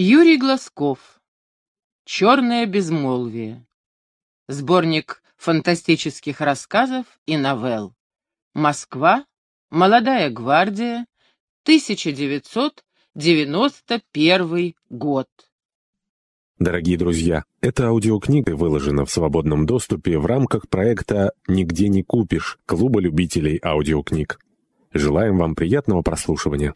Юрий Глазков. Черное безмолвие. Сборник фантастических рассказов и новелл. Москва. Молодая гвардия. 1991 год. Дорогие друзья, эта аудиокнига выложена в свободном доступе в рамках проекта «Нигде не купишь» Клуба любителей аудиокниг. Желаем вам приятного прослушивания.